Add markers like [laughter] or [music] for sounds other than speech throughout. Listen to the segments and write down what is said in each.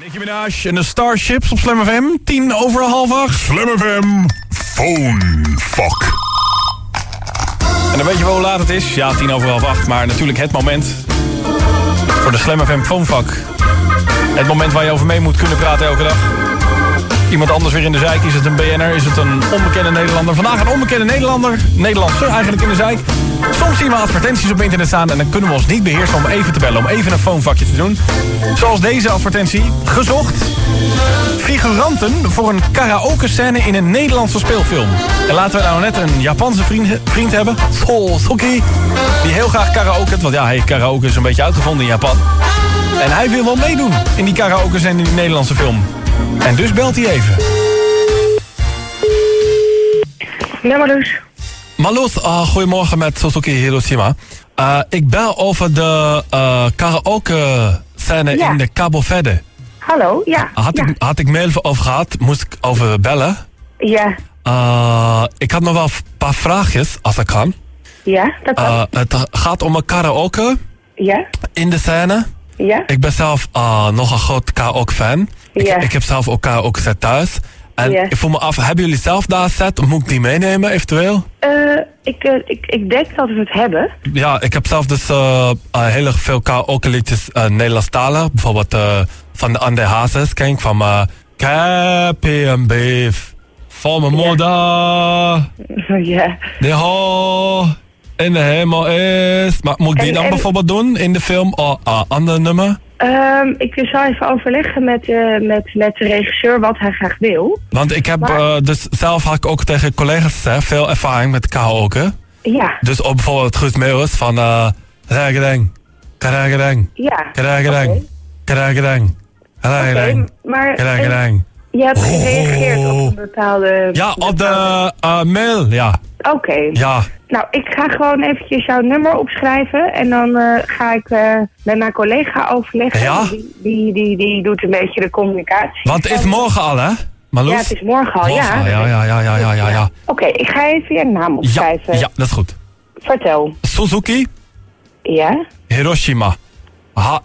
Nicki Minaj en de Starships op Slam FM. 10 over half acht. Slam FM Phone Fuck. En dan weet je wel hoe laat het is. Ja, 10 over half acht. Maar natuurlijk het moment voor de Slam FM Phonefuck. Het moment waar je over mee moet kunnen praten elke dag. Iemand anders weer in de zijk. Is het een BN'er? Is het een onbekende Nederlander? Vandaag een onbekende Nederlander. Nederlandse eigenlijk in de zijk. Soms zien we advertenties op internet staan... en dan kunnen we ons niet beheersen om even te bellen. Om even een phonevakje te doen. Zoals deze advertentie. Gezocht. Figuranten voor een karaoke scène in een Nederlandse speelfilm. En laten we nou net een Japanse vriend, vriend hebben. Sosuke. Die heel graag karaoke. Want ja, hey, karaoke is een beetje uitgevonden in Japan. En hij wil wel meedoen in die karaoke scène in die Nederlandse film. En dus belt hij even. Ja, dus. Marloes, uh, goedemorgen met Suzuki Hiroshima. Uh, ik bel over de uh, karaoke scène Ja. in de Cabo Verde. Hallo, ja. Had, ja. ik, had ik mail over gehad, moest ik over bellen. Ja, Uh, ik had nog wel een paar vraagjes, als ik kan. ja, dat kan. Uh, het gaat om een karaoke ja, in de scène. ja. Ik ben zelf uh, nog een groot karaoke-fan. Ja. Ik, ik heb zelf ook karaoke set thuis. En Ja. ik voel me af, hebben jullie zelf daar set? Moet ik die meenemen eventueel? Eh, ik, eh, ik, ik denk dat we het hebben. Ja, ik heb zelf dus uh, heel erg veel karaoke liedjes uh, Nederlandstalig. Bijvoorbeeld van de André Hazes, ken ik van uh, en Beef. Voor mijn moeder, [laughs] ja. die ho in de hemel is. Maar moet ik die En- dan en- bijvoorbeeld doen in de film? Of uh, ander nummer? Ehm, ik zal even overleggen met, eh, met, met de regisseur wat hij graag wil. Want ik heb Maar- uh, dus zelf had ik ook tegen collega's veel ervaring met karaoke. Ja, Dus op bijvoorbeeld Guus Meeuwis van uh, Ragadeng, Karagadeng, ja. Karagadeng. Karagadeng, Karagadeng, maar eh, Karagadeng. je hebt gereageerd op een bepaalde... Ja, op de uh, mail, ja. Oké. Ja, Nou, ik ga gewoon eventjes jouw nummer opschrijven. En dan eh, ga ik eh, met mijn collega overleggen. Ja? Die, die, die, die doet een beetje de communicatie. want het is morgen al, hè? Marloes? Ja, het is morgen al, Morgen ja. ja, ja, ja, ja, ja, ja, ja. Oké, ik ga even je naam Ja, opschrijven. ja, dat is goed. Vertel. Suzuki, Ja? Hiroshima. Ha,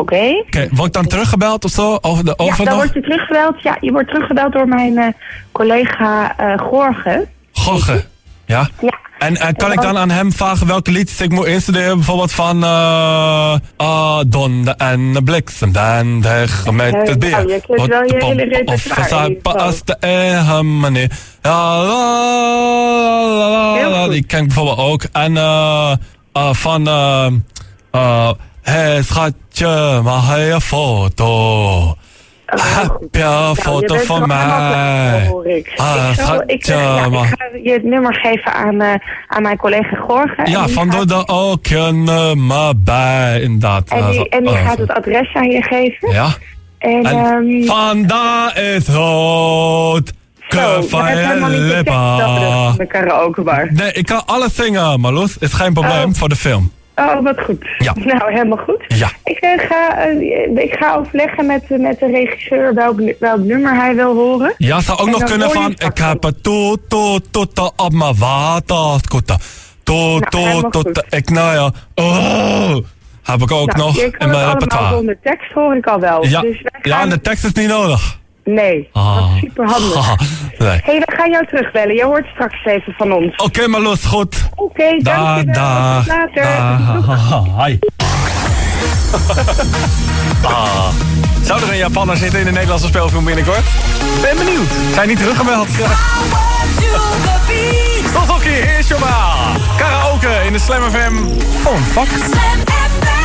Oké. Oké, word ik dan teruggebeld of zo? Over de Ja, dan overdag? word je teruggebeld. Ja, je wordt teruggebeld door mijn eh, collega eh Gorge. Gorge. Ja? Ja. En eh, kan ik dan aan hem vragen welke liedjes ik moet instuderen? Bijvoorbeeld van eh ah, Donder en de Bliksem. Dan de met het beer. nou, je kent wel je hele Of repertoire als de eigen manier. Ja, la, la, la. Die ken ik bijvoorbeeld ook. En eh, van... eh schatje, mag je een foto? Heb Nou, foto van mij? hoor ik. Ah, ik, zal, ik, ja, ga je het nummer geven aan, eh, aan mijn collega Gorge. en Ja, van gaat- er ook een nummer bij, inderdaad. En die, en die Eh, gaat het adres aan je geven. Ja. En, En ehm, vandaar is rood. maar de de. Nee, ik kan alles zingen, Marloes. Is geen probleem Oh. voor de film. Oh, wat goed. Ja. [laughs] Nou, helemaal goed. Ja. Ik, eh, ga, eh, ik ga overleggen met, eh, met de regisseur welk, welk nummer hij wil horen. Ja, zou ook En nog kunnen van... het Ik heb een toet, toet, toet op mijn waterscooter. Toet, Nou, helemaal toet, toet. goed. Ik, nou ja. Oh, heb ik ook Nou, nog in mijn het repertoire. zonder tekst hoor ik al wel. Ja, Dus wij ja, en de tekst is niet nodig. Nee, dat Ah. is super handig. Ah, nee. Hey, we gaan jou terugbellen. Je hoort straks even van ons. Oké, Marloes, goed. Oké, dankjewel. dag. Tot later. Dag. Hi. [laughs] ah. Zou er een Japanner zitten in de Nederlandse speelfilm binnenkort? Ben benieuwd. Zijn niet teruggebeld? Tot ook hier, heer Karaoke in de Slam FM. Phone fuck. Slam